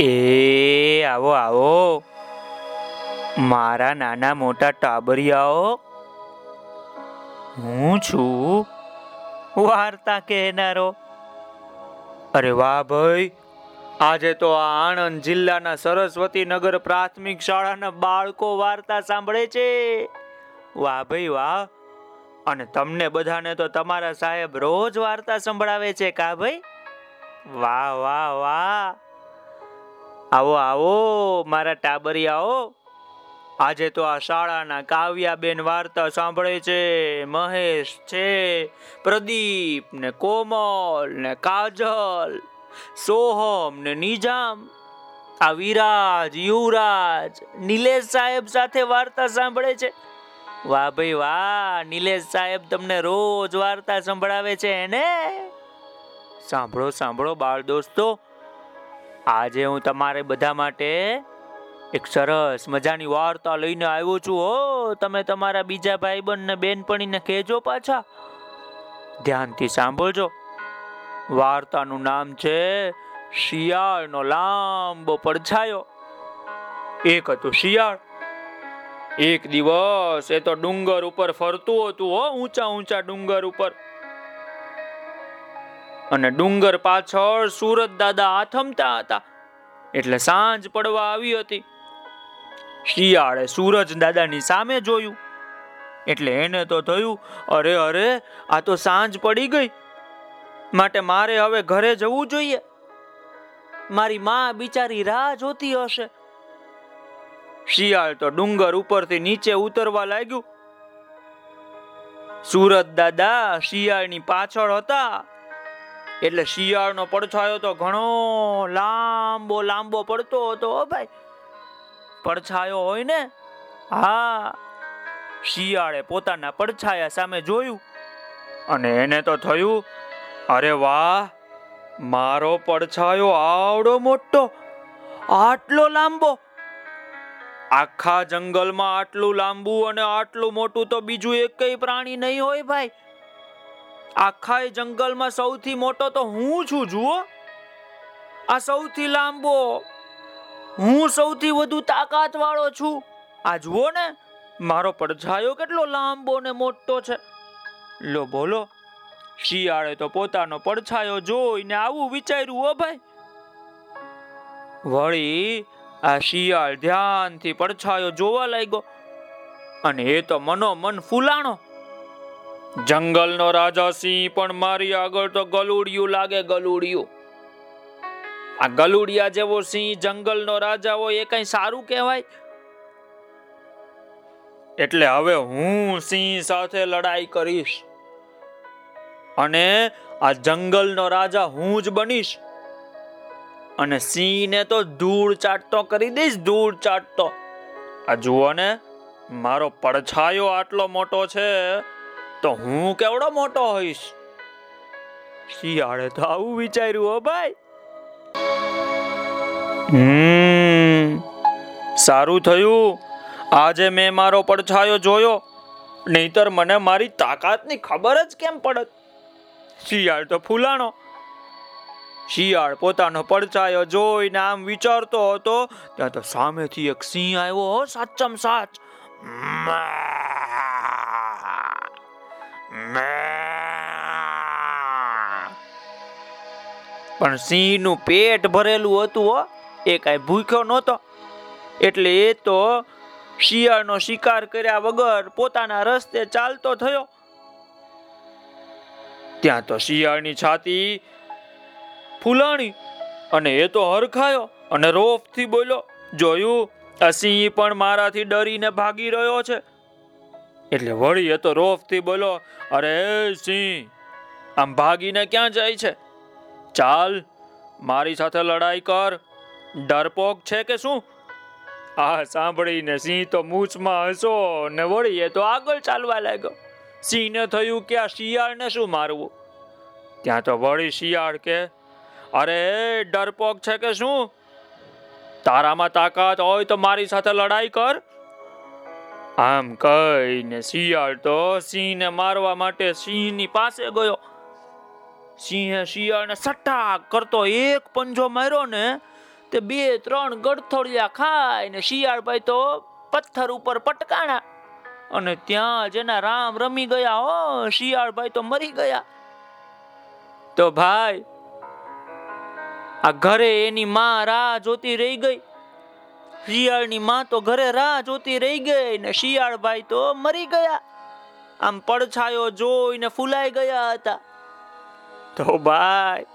એ, આવો આવો. મારા નાના મોટા ટાબરિયાઓ, હું છું. વાર્તા કહેનારો. અરે વાહ ભાઈ, આજે તો આણંદ જિલ્લાના સરસ્વતી નગર પ્રાથમિક શાળાના બાળકો વાર્તા સાંભળે છે. વાહ ભાઈ, વાહ. અને તમને બધાને તો તમારા સાહેબ રોજ વાર્તા સંભળાવે છે કા ભાઈ? વાહ વાહ વાહ. આવો આવો, મારા ટાબરિયાઓ. આજે તો આ શાળાના કાવ્યાબેન વાર્તા સાંભળે છે. મહેશ છે, પ્રદીપ ને કોમલ ને કાજલ, સોહમ ને નિજામ, આ વિરાજ, યુવરાજ, નિલેશ સાહેબ સાથે વાર્તા સાંભળે છે. વાહ ભાઈ વાહ, નિલેશ સાહેબ તમને રોજ વાર્તા સંભળાવે છે એને સાંભળો સાંભળો બાળ દોસ્તો આજે હું તમારે બધા માટે એક સરસ મજાની વાર્તા લઈને આવ્યો છું. હો, તમે તમારા બીજા ભાઈબંધ ને બેનપણીને કહેજો પાછા. ધ્યાનથી સાંભળજો. વાર્તાનું નામ છે શિયાળનો લાંબો પડછાયો. એક હતું શિયાળ. એક દિવસ એ તો ડુંગર ઉપર ફરતું હતું, હો ઊંચા ઊંચા ડુંગર ઉપર. અને ડુંગર પાછળ સુરત દાદા આથમતા હતા. એટલે સાંજ પડવા આવી હતી. શિયાળે સૂરજ દાદાની સામે જોયું. એટલે એને તો થયું, અરે અરે, આ તો સાંજ પડી ગઈ. માટે મારે હવે ઘરે જવું જોઈએ. મારી માં બિચારી રાહ જોતી હશે. શિયાળ તો ડુંગર ઉપરથી નીચે ઉતરવા લાગ્યું. સુરત દાદા શિયાળની પાછળ હતા. એટલે શિયાળનો પડછાયો તો ઘણો લાંબો લાંબો પડતો હતો ભાઈ. પડછાયો હોય ને? હા. શિયાળે પોતાના પડછાયા સામે જોયું અને એને તો થયું, અરે વાહ, મારો પડછાયો આવડો મોટો, આટલો લાંબો. આખા જંગલમાં આટલું લાંબુ અને આટલું મોટું તો બીજું એકય પ્રાણી નહીં હોય ભાઈ. આખા એ જંગલમાં સૌથી મોટો તો હું છું, જુઓ. આ સૌથી લાંબો, હું સૌથી વધુ તાકાત વાળો છું. આ જુઓ ને, મારો પડછાયો કેટલો લાંબો ને મોટો છે. લો, બોલો, શિયાળે તો પોતાનો પડછાયો જોઈને આવું વિચાર્યું, હો ભાઈ. વળી, આ શિયાળ ધ્યાનથી પડછાયો જોવા લાગ્યો. અને એ તો મનોમન ફૂલાણો. જંગલનો રાજા સિંહ પણ મારી આગળ તો ગલુડિયું લાગે ગલુડિયું. આ ગલુડિયા જેવો સિંહ જંગલનો રાજા હોય એ કઈ સારું કહેવાય? એટલે હવે હું સિંહ સાથે લડાઈ કરીશ. અને આ જંગલનો રાજા હું જ બનીશ. અને સિંહને તો ધૂળ ચાટતો કરી દઈશ, ધૂળ ચાટતો. આ જુઓ ને, મારો પડછાયો આટલો મોટો છે. તો હું કેવડો મોટો હોઈશ? શિયાળે તો આવું વિચાર્યું હો ભાઈ. સારું થયું. આજે મેં મારો પડછાયો જોયો. નહીતર મને મારી તાકાતની ખબર જ કેમ પડત? શિયાળ તો ફૂલાણો. શિયાળ પોતાનો પડછાયો જોઈને આમ વિચારતો હતો, ત્યાં તો સામેથી એક સિંહ આવ્યો સાચમ સાચ. પણ સિંહનું પેટ ભરેલું હતું હો. એ કાંઈ ભૂખ્યો નહોતો. એટલે એ તો શિયાળનો શિકાર કર્યા વગર પોતાના રસ્તે ચાલતો થયો. ત્યાં તો શિયાળની છાતી ફૂલાણી અને એ તો હરખાયો અને રોફથી બોલ્યો, જોયું, આ સિંહ પણ મારાથી ડરીને ભાગી રહ્યો છે. એટલે વળી એ તો રોફથી બોલો અરે સિંહ, આમ ભાગીને ક્યાં જાય છે? ચાલ, મારી સાથે લડાઈ કર. ડરપોક છે કે શું? આ સાંભળીને સિંહ તો મૂછમાં હસો ને વળી એ તો આગળ ચાલવા લાગ્યો. સિંહને થયું કે આ શિયાળને શું મારવું? ત્યાં તો વળી શિયાળ કે, અરે, ડરપોક છે કે શું? તારામાં તાકાત હોય તો મારી સાથે લડાઈ કર. આમ કહીને શિયાળ તો સિંહને મારવા માટે સિંહની પાસે ગયો. સિંહે શિયાળને સટ્ટા કરતો એક પંજો માર્યો ને તે બે ત્રણ ગડથોડિયા ખાય ને શિયાળભાઈ તો પથ્થર ઉપર પટકાણા. અને ત્યાં જેના રામ રમી ગયા હો શિયાળભાઈ તો મરી ગયા. તો ભાઈ, આ ઘરે એની માં રાહ જોતી રહી ગઈ. શિયાળની માં તો ઘરે રાહ જોતી રહી ગઈ ને શિયાળભાઈ તો મરી ગયા. આમ પડછાયો જોઈને ફૂલાઈ ગયા હતા. તો ભાઈ,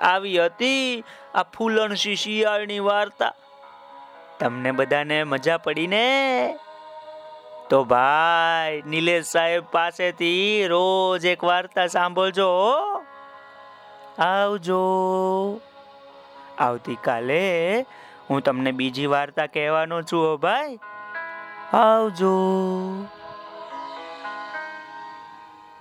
આવી હતી આ ફૂલણસી શિયાળની વાર્તા. તમને બધાને મજા પડી ને તો ભાઈ, નિલેશ સાહેબ પાસેથી રોજ એક વાર્તા સાંભળજો. આવજો. આવતીકાલે હું તમને બીજી વાર્તા કહેવાનો છું ભાઈ. આવજો.